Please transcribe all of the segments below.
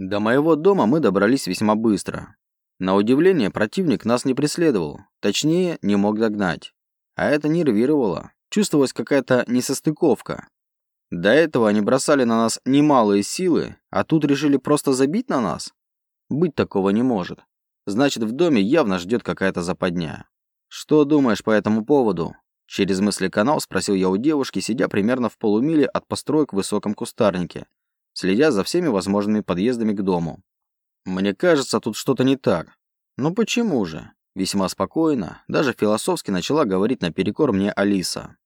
До моего дома мы добрались весьма быстро. На удивление, противник нас не преследовал, точнее, не мог догнать. А это нервировало. Чувствовалась какая-то несостыковка. До этого они бросали на нас немалые силы, а тут решили просто забить на нас? Быть такого не может. Значит, в доме явно ждет какая-то западня. Что думаешь по этому поводу? Через мысли-канал спросил я у девушки, сидя примерно в полумиле от построек в высоком кустарнике, следя за всеми возможными подъездами к дому. Мне кажется, тут что-то не так. Ну почему же? Весьма спокойно, даже философски начала говорить наперекор мне Алиса.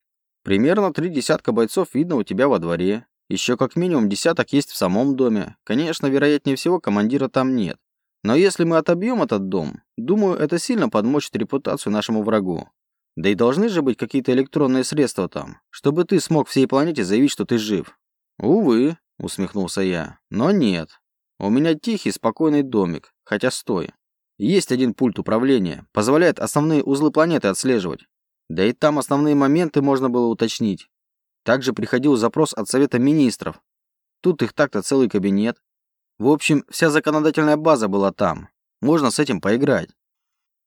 Примерно три десятка бойцов видно у тебя во дворе. Еще как минимум десяток есть в самом доме. Конечно, вероятнее всего, командира там нет. Но если мы отобьем этот дом, думаю, это сильно подмочит репутацию нашему врагу. Да и должны же быть какие-то электронные средства там, чтобы ты смог всей планете заявить, что ты жив. Увы, усмехнулся я, но нет. У меня тихий, спокойный домик, хотя стой. Есть один пульт управления, позволяет основные узлы планеты отслеживать. Да и там основные моменты можно было уточнить. Также приходил запрос от Совета Министров. Тут их так-то целый кабинет. В общем, вся законодательная база была там. Можно с этим поиграть.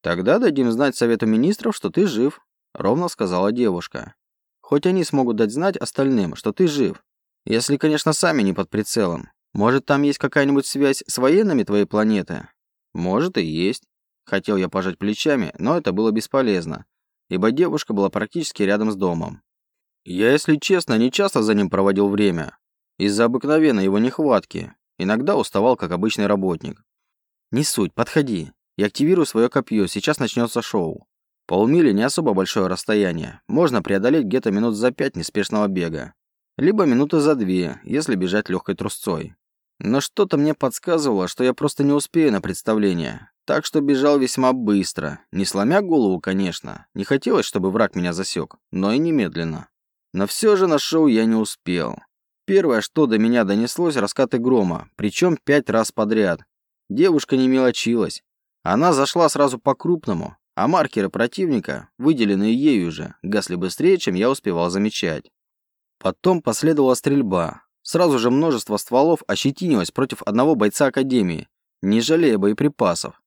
Тогда дадим знать Совету Министров, что ты жив, ровно сказала девушка. Хоть они смогут дать знать остальным, что ты жив. Если, конечно, сами не под прицелом. Может, там есть какая-нибудь связь с военными твоей планеты? Может и есть. Хотел я пожать плечами, но это было бесполезно, ибо девушка была практически рядом с домом. Я, если честно, не часто за ним проводил время. Из-за обыкновенной его нехватки. Иногда уставал, как обычный работник. Не суть, подходи. Я активирую свое копье, сейчас начнется шоу. Полмили не особо большое расстояние. Можно преодолеть где-то минут за пять неспешного бега. Либо минуты за две, если бежать легкой трусцой. Но что-то мне подсказывало, что я просто не успею на представление. Так что бежал весьма быстро. Не сломя голову, конечно. Не хотелось, чтобы враг меня засек, но и немедленно. Но все же на шоу я не успел. Первое, что до меня донеслось, раскаты грома, причем пять раз подряд. Девушка не мелочилась. Она зашла сразу по-крупному, а маркеры противника, выделенные ею же, гасли быстрее, чем я успевал замечать. Потом последовала стрельба. Сразу же множество стволов ощетинилось против одного бойца Академии, не жалея боеприпасов.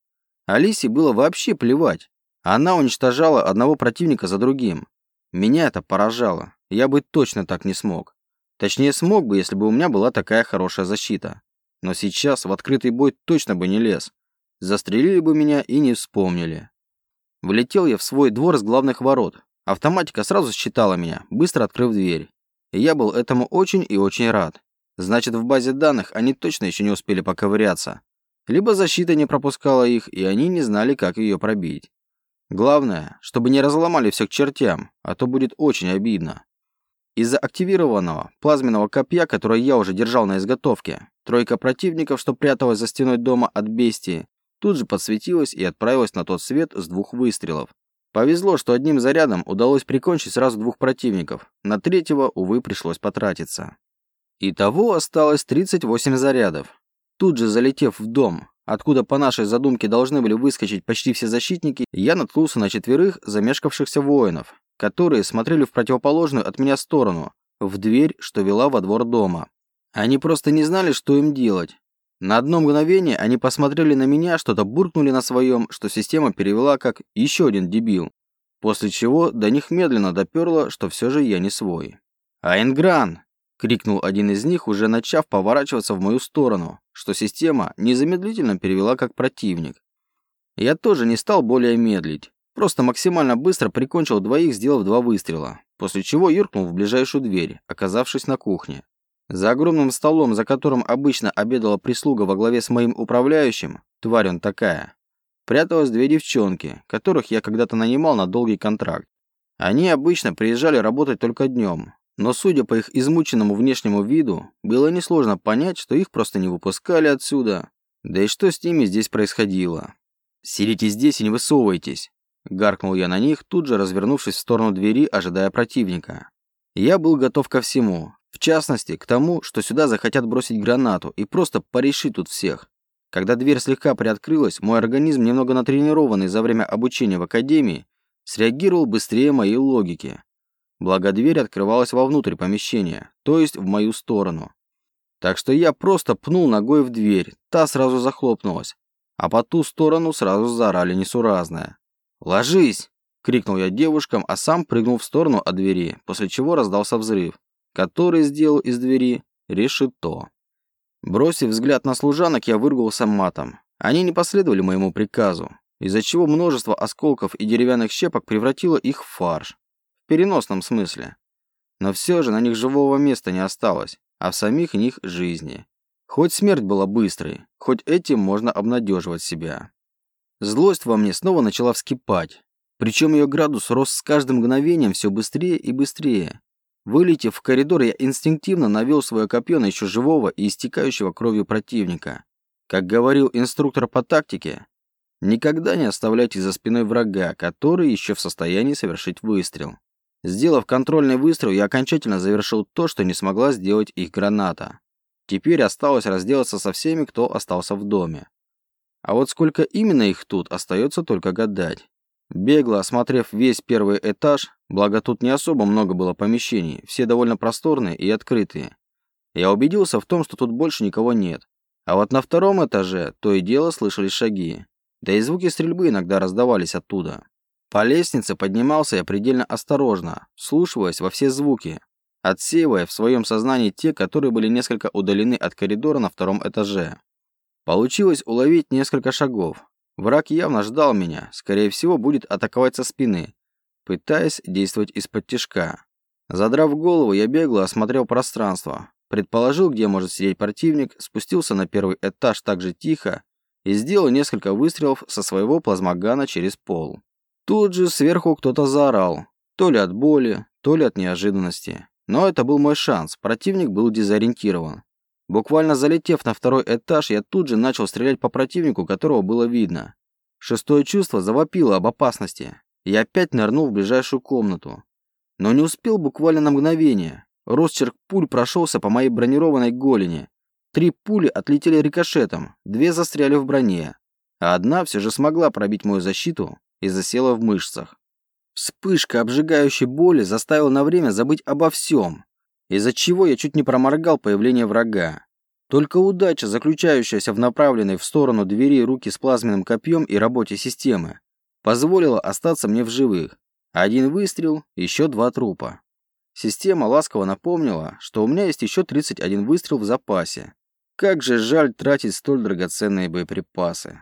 Алисе было вообще плевать. Она уничтожала одного противника за другим. Меня это поражало. Я бы точно так не смог. Точнее, смог бы, если бы у меня была такая хорошая защита. Но сейчас в открытый бой точно бы не лез. Застрелили бы меня и не вспомнили. Влетел я в свой двор с главных ворот. Автоматика сразу считала меня, быстро открыв дверь. Я был этому очень и очень рад. Значит, в базе данных они точно еще не успели поковыряться. Либо защита не пропускала их, и они не знали, как ее пробить. Главное, чтобы не разломали все к чертям, а то будет очень обидно. Из-за активированного плазменного копья, которое я уже держал на изготовке, тройка противников, что пряталась за стеной дома от бестии, тут же подсветилась и отправилась на тот свет с двух выстрелов. Повезло, что одним зарядом удалось прикончить сразу двух противников, на третьего, увы, пришлось потратиться. Итого осталось 38 зарядов. Тут же залетев в дом, откуда по нашей задумке должны были выскочить почти все защитники, я наткнулся на четверых замешкавшихся воинов, которые смотрели в противоположную от меня сторону, в дверь, что вела во двор дома. Они просто не знали, что им делать. На одно мгновение они посмотрели на меня, что-то буркнули на своем, что система перевела как «еще один дебил», после чего до них медленно доперло, что все же я не свой. «Айнгран!» — крикнул один из них, уже начав поворачиваться в мою сторону, что система незамедлительно перевела как противник. Я тоже не стал более медлить. Просто максимально быстро прикончил двоих, сделав два выстрела, после чего юркнул в ближайшую дверь, оказавшись на кухне. За огромным столом, за которым обычно обедала прислуга во главе с моим управляющим, тварь он такая, пряталось две девчонки, которых я когда-то нанимал на долгий контракт. Они обычно приезжали работать только днем, но судя по их измученному внешнему виду, было несложно понять, что их просто не выпускали отсюда. Да и что с ними здесь происходило? «Сидите здесь и не высовывайтесь», Гаркнул я на них, тут же развернувшись в сторону двери, ожидая противника. Я был готов ко всему. В частности, к тому, что сюда захотят бросить гранату и просто порешить тут всех. Когда дверь слегка приоткрылась, мой организм, немного натренированный за время обучения в академии, среагировал быстрее моей логики. Благо дверь открывалась вовнутрь помещения, то есть в мою сторону. Так что я просто пнул ногой в дверь, та сразу захлопнулась, а по ту сторону сразу заорали несуразное. «Ложись!» – крикнул я девушкам, а сам прыгнул в сторону от двери, после чего раздался взрыв, который сделал из двери решето. Бросив взгляд на служанок, я выругался матом. Они не последовали моему приказу, из-за чего множество осколков и деревянных щепок превратило их в фарш. В переносном смысле. Но все же на них живого места не осталось, а в самих них жизни. Хоть смерть была быстрой, хоть этим можно обнадеживать себя. Злость во мне снова начала вскипать. Причем ее градус рос с каждым мгновением все быстрее и быстрее. Вылетев в коридор, я инстинктивно навел свое копье на еще живого и истекающего кровью противника. Как говорил инструктор по тактике, никогда не оставляйте за спиной врага, который еще в состоянии совершить выстрел. Сделав контрольный выстрел, я окончательно завершил то, что не смогла сделать их граната. Теперь осталось разделаться со всеми, кто остался в доме. А вот сколько именно их тут, остается только гадать. Бегло осмотрев весь первый этаж, благо тут не особо много было помещений, все довольно просторные и открытые, я убедился в том, что тут больше никого нет. А вот на втором этаже то и дело слышались шаги. Да и звуки стрельбы иногда раздавались оттуда. По лестнице поднимался я предельно осторожно, слушаясь во все звуки, отсеивая в своем сознании те, которые были несколько удалены от коридора на втором этаже. Получилось уловить несколько шагов. Враг явно ждал меня, скорее всего, будет атаковать со спины, пытаясь действовать из-под тишка. Задрав голову, я бегло осмотрел пространство, предположил, где может сидеть противник, спустился на первый этаж так же тихо и сделал несколько выстрелов со своего плазмогана через пол. Тут же сверху кто-то заорал, то ли от боли, то ли от неожиданности. Но это был мой шанс, противник был дезориентирован. Буквально залетев на второй этаж, я тут же начал стрелять по противнику, которого было видно. Шестое чувство завопило об опасности. Я опять нырнул в ближайшую комнату. Но не успел буквально на мгновение. Росчерк пуль прошелся по моей бронированной голени. Три пули отлетели рикошетом, две застряли в броне, а одна все же смогла пробить мою защиту и засела в мышцах. Вспышка обжигающей боли заставила на время забыть обо всем, из-за чего я чуть не проморгал появление врага. Только удача, заключающаяся в направленной в сторону двери руки с плазменным копьем и работе системы, позволила остаться мне в живых. Один выстрел, еще два трупа. Система ласково напомнила, что у меня есть еще 31 выстрел в запасе. Как же жаль тратить столь драгоценные боеприпасы.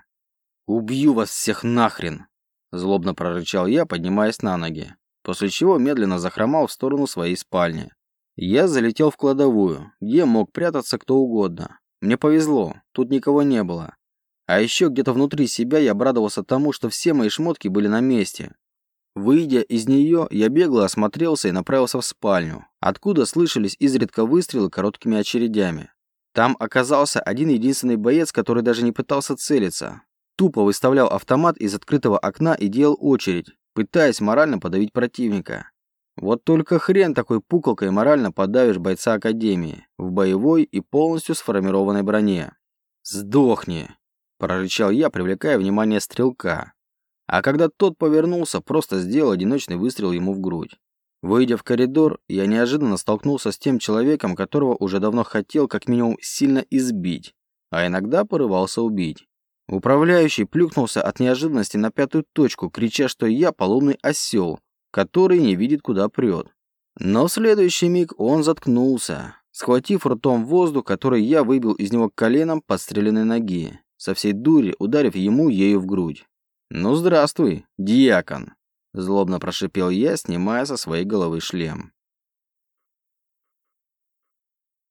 «Убью вас всех нахрен!» Злобно прорычал я, поднимаясь на ноги, после чего медленно захромал в сторону своей спальни. Я залетел в кладовую, где мог прятаться кто угодно. Мне повезло, тут никого не было. А еще где-то внутри себя я обрадовался тому, что все мои шмотки были на месте. Выйдя из нее, я бегло осмотрелся и направился в спальню, откуда слышались изредка выстрелы короткими очередями. Там оказался один единственный боец, который даже не пытался целиться, Тупо выставлял автомат из открытого окна и делал очередь, пытаясь морально подавить противника. Вот только хрен такой пуколкой морально подавишь бойца Академии в боевой и полностью сформированной броне. «Сдохни!» – прорычал я, привлекая внимание стрелка. А когда тот повернулся, просто сделал одиночный выстрел ему в грудь. Выйдя в коридор, я неожиданно столкнулся с тем человеком, которого уже давно хотел как минимум сильно избить, а иногда порывался убить. Управляющий плюхнулся от неожиданности на пятую точку, крича, что я поломный осел, который не видит, куда прет. Но в следующий миг он заткнулся, схватив ртом воздух, который я выбил из него коленом подстреленной ноги, со всей дури ударив ему ею в грудь. «Ну, здравствуй, диакон!» Злобно прошипел я, снимая со своей головы шлем.